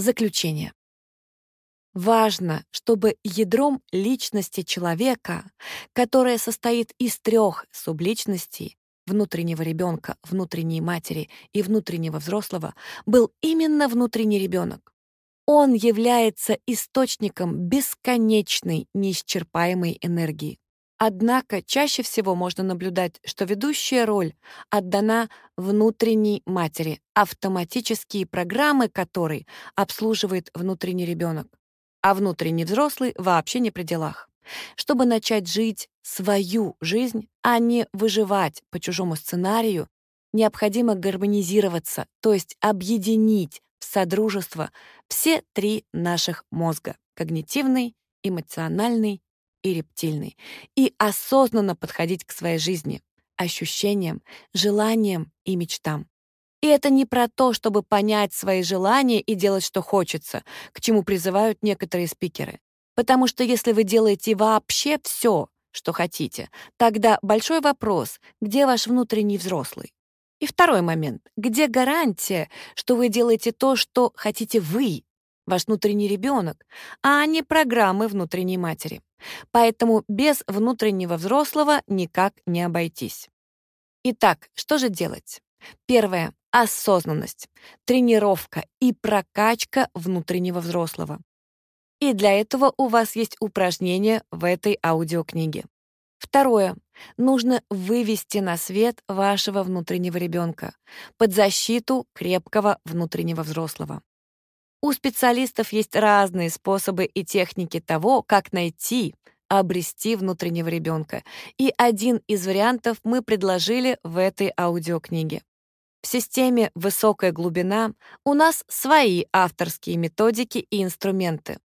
Заключение. Важно, чтобы ядром личности человека, которое состоит из трех субличностей, внутреннего ребенка, внутренней матери и внутреннего взрослого, был именно внутренний ребенок. Он является источником бесконечной, неисчерпаемой энергии. Однако чаще всего можно наблюдать, что ведущая роль отдана внутренней матери, автоматические программы которой обслуживает внутренний ребенок, а внутренний взрослый вообще не при делах. Чтобы начать жить свою жизнь, а не выживать по чужому сценарию, необходимо гармонизироваться, то есть объединить в содружество все три наших мозга — когнитивный, эмоциональный и рептильный, и осознанно подходить к своей жизни, ощущениям, желаниям и мечтам. И это не про то, чтобы понять свои желания и делать, что хочется, к чему призывают некоторые спикеры. Потому что если вы делаете вообще все, что хотите, тогда большой вопрос, где ваш внутренний взрослый? И второй момент, где гарантия, что вы делаете то, что хотите вы, ваш внутренний ребенок, а не программы внутренней матери? Поэтому без внутреннего взрослого никак не обойтись. Итак, что же делать? Первое — осознанность, тренировка и прокачка внутреннего взрослого. И для этого у вас есть упражнение в этой аудиокниге. Второе. Нужно вывести на свет вашего внутреннего ребенка под защиту крепкого внутреннего взрослого. У специалистов есть разные способы и техники того, как найти, обрести внутреннего ребенка. И один из вариантов мы предложили в этой аудиокниге. В системе «Высокая глубина» у нас свои авторские методики и инструменты.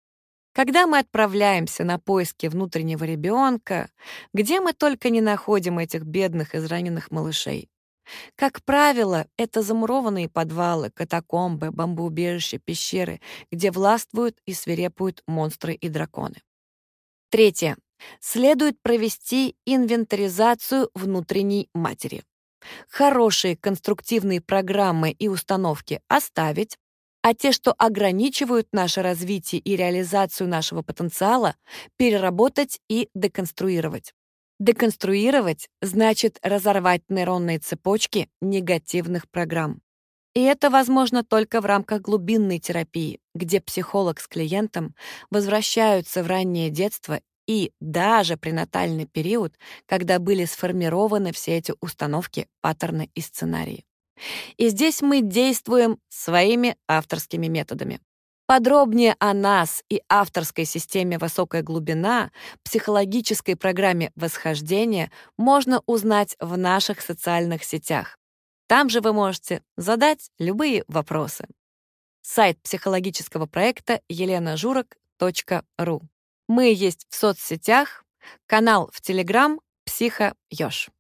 Когда мы отправляемся на поиски внутреннего ребенка, где мы только не находим этих бедных израненных малышей. Как правило, это замурованные подвалы, катакомбы, бомбоубежища, пещеры, где властвуют и свирепуют монстры и драконы. Третье. Следует провести инвентаризацию внутренней матери. Хорошие конструктивные программы и установки оставить, а те, что ограничивают наше развитие и реализацию нашего потенциала, переработать и деконструировать. Деконструировать значит разорвать нейронные цепочки негативных программ. И это возможно только в рамках глубинной терапии, где психолог с клиентом возвращаются в раннее детство и даже пренатальный период, когда были сформированы все эти установки, паттерны и сценарии. И здесь мы действуем своими авторскими методами. Подробнее о нас и авторской системе «Высокая глубина», психологической программе восхождения можно узнать в наших социальных сетях. Там же вы можете задать любые вопросы. Сайт психологического проекта еленажурок.ру. Мы есть в соцсетях, канал в Телеграм «Психо-Ёж».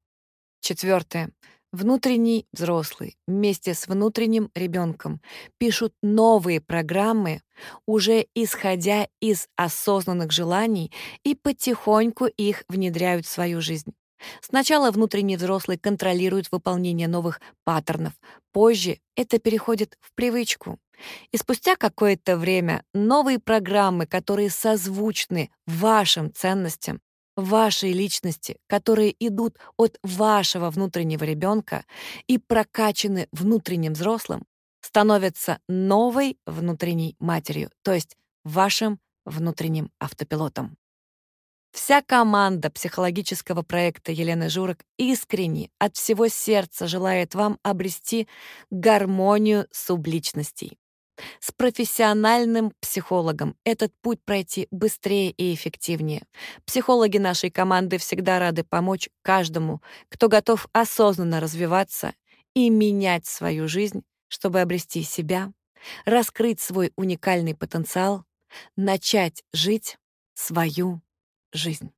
Четвертое. Внутренний взрослый вместе с внутренним ребенком пишут новые программы, уже исходя из осознанных желаний и потихоньку их внедряют в свою жизнь. Сначала внутренний взрослый контролирует выполнение новых паттернов, позже это переходит в привычку. И спустя какое-то время новые программы, которые созвучны вашим ценностям, вашей личности, которые идут от вашего внутреннего ребенка и прокачаны внутренним взрослым, становятся новой внутренней матерью, то есть вашим внутренним автопилотом. Вся команда психологического проекта Елены Журок искренне от всего сердца желает вам обрести гармонию субличностей. С профессиональным психологом этот путь пройти быстрее и эффективнее. Психологи нашей команды всегда рады помочь каждому, кто готов осознанно развиваться и менять свою жизнь, чтобы обрести себя, раскрыть свой уникальный потенциал, начать жить свою жизнь.